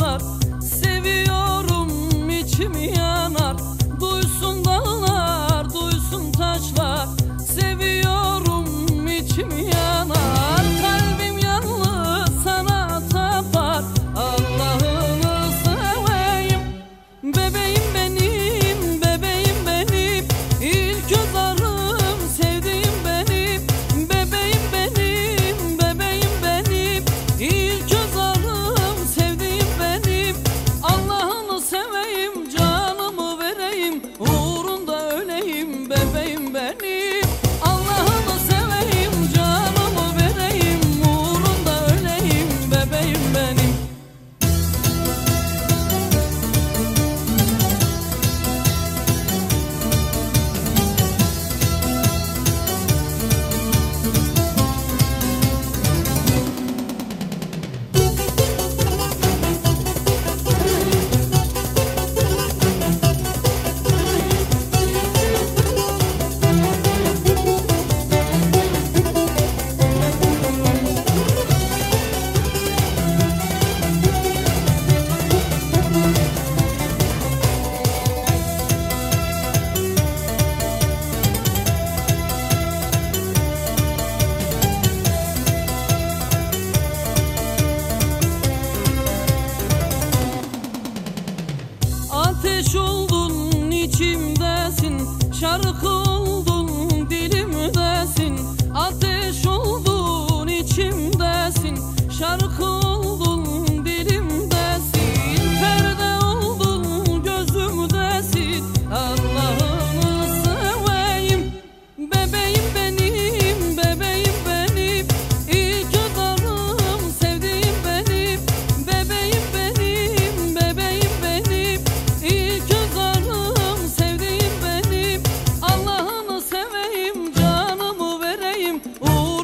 başlar Kuş oldun içimdesin. Şarkı oldun dilimdesin. Ateş oldun içimdesin. Şarkı Ooh.